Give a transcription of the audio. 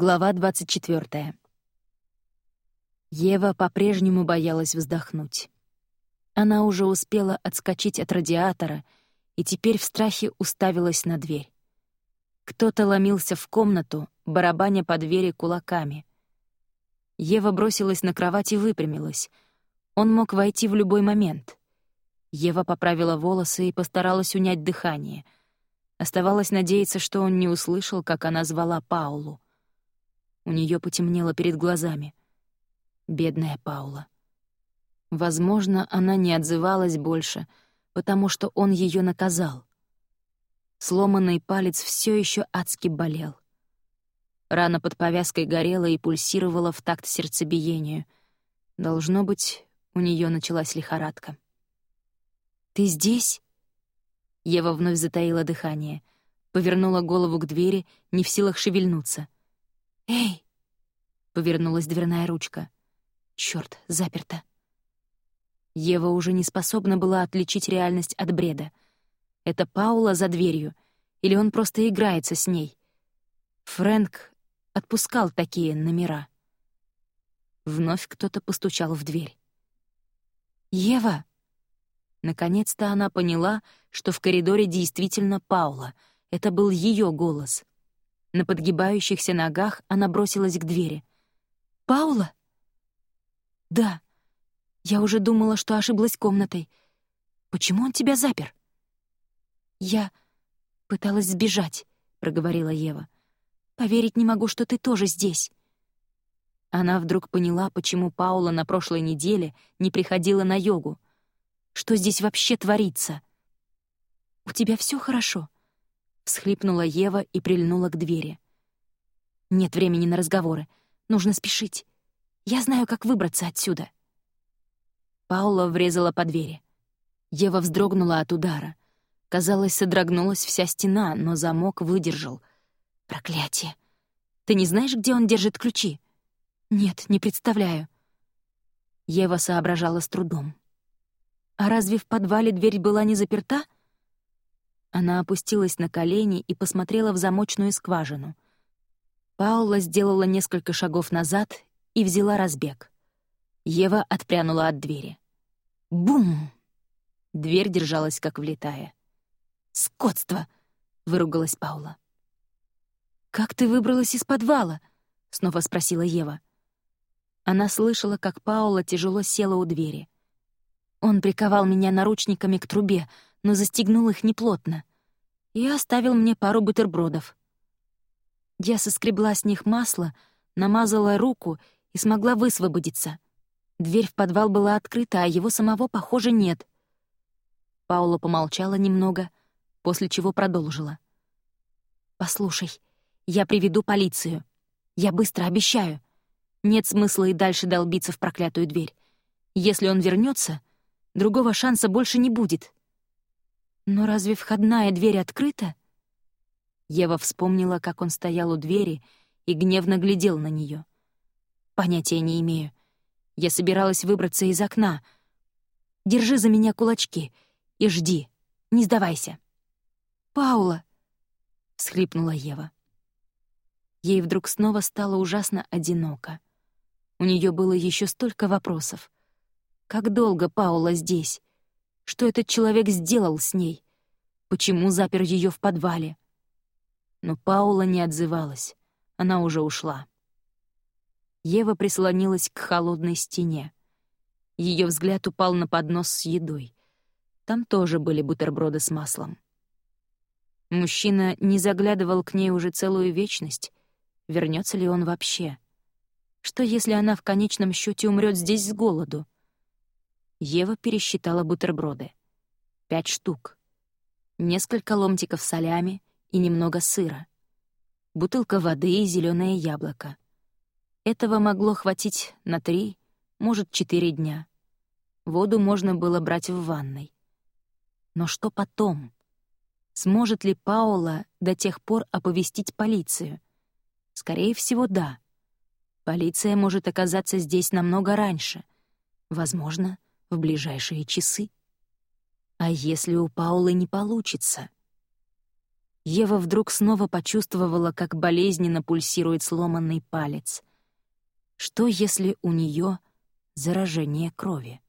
Глава 24. Ева по-прежнему боялась вздохнуть. Она уже успела отскочить от радиатора и теперь в страхе уставилась на дверь. Кто-то ломился в комнату, барабаня по двери кулаками. Ева бросилась на кровать и выпрямилась. Он мог войти в любой момент. Ева поправила волосы и постаралась унять дыхание. Оставалось надеяться, что он не услышал, как она звала Паулу. У нее потемнело перед глазами. Бедная Паула. Возможно, она не отзывалась больше, потому что он ее наказал. Сломанный палец все еще адски болел. Рана под повязкой горела и пульсировала в такт сердцебиению. Должно быть, у нее началась лихорадка. «Ты здесь?» Ева вновь затаила дыхание, повернула голову к двери, не в силах шевельнуться — «Эй!» — повернулась дверная ручка. Чёрт, заперто. Ева уже не способна была отличить реальность от бреда. Это Паула за дверью, или он просто играется с ней? Фрэнк отпускал такие номера. Вновь кто-то постучал в дверь. «Ева!» Наконец-то она поняла, что в коридоре действительно Паула. Это был ее голос. На подгибающихся ногах она бросилась к двери. «Паула?» «Да. Я уже думала, что ошиблась комнатой. Почему он тебя запер?» «Я пыталась сбежать», — проговорила Ева. «Поверить не могу, что ты тоже здесь». Она вдруг поняла, почему Паула на прошлой неделе не приходила на йогу. Что здесь вообще творится? «У тебя все хорошо?» Всхлипнула Ева и прильнула к двери. «Нет времени на разговоры. Нужно спешить. Я знаю, как выбраться отсюда». Паула врезала по двери. Ева вздрогнула от удара. Казалось, содрогнулась вся стена, но замок выдержал. «Проклятие! Ты не знаешь, где он держит ключи?» «Нет, не представляю». Ева соображала с трудом. «А разве в подвале дверь была не заперта?» Она опустилась на колени и посмотрела в замочную скважину. Паула сделала несколько шагов назад и взяла разбег. Ева отпрянула от двери. Бум! Дверь держалась как влетая. «Скотство!» — выругалась Паула. «Как ты выбралась из подвала?» — снова спросила Ева. Она слышала, как Паула тяжело села у двери. Он приковал меня наручниками к трубе, но застегнул их неплотно. И оставил мне пару бутербродов. Я соскребла с них масло, намазала руку и смогла высвободиться. Дверь в подвал была открыта, а его самого, похоже, нет. Паула помолчала немного, после чего продолжила. «Послушай, я приведу полицию. Я быстро обещаю. Нет смысла и дальше долбиться в проклятую дверь. Если он вернется, другого шанса больше не будет. Но разве входная дверь открыта? Ева вспомнила, как он стоял у двери и гневно глядел на нее. Понятия не имею. Я собиралась выбраться из окна. Держи за меня кулачки и жди. Не сдавайся. «Паула!» — всхлипнула Ева. Ей вдруг снова стало ужасно одиноко. У нее было еще столько вопросов. Как долго Паула здесь? Что этот человек сделал с ней? Почему запер ее в подвале? Но Паула не отзывалась. Она уже ушла. Ева прислонилась к холодной стене. Ее взгляд упал на поднос с едой. Там тоже были бутерброды с маслом. Мужчина не заглядывал к ней уже целую вечность. Вернется ли он вообще? Что, если она в конечном счете умрет здесь с голоду? Ева пересчитала бутерброды. Пять штук. Несколько ломтиков солями и немного сыра. Бутылка воды и зеленое яблоко. Этого могло хватить на три, может, четыре дня. Воду можно было брать в ванной. Но что потом? Сможет ли Паула до тех пор оповестить полицию? Скорее всего, да. Полиция может оказаться здесь намного раньше. Возможно, в ближайшие часы. А если у Паулы не получится? Ева вдруг снова почувствовала, как болезненно пульсирует сломанный палец. Что, если у нее заражение крови?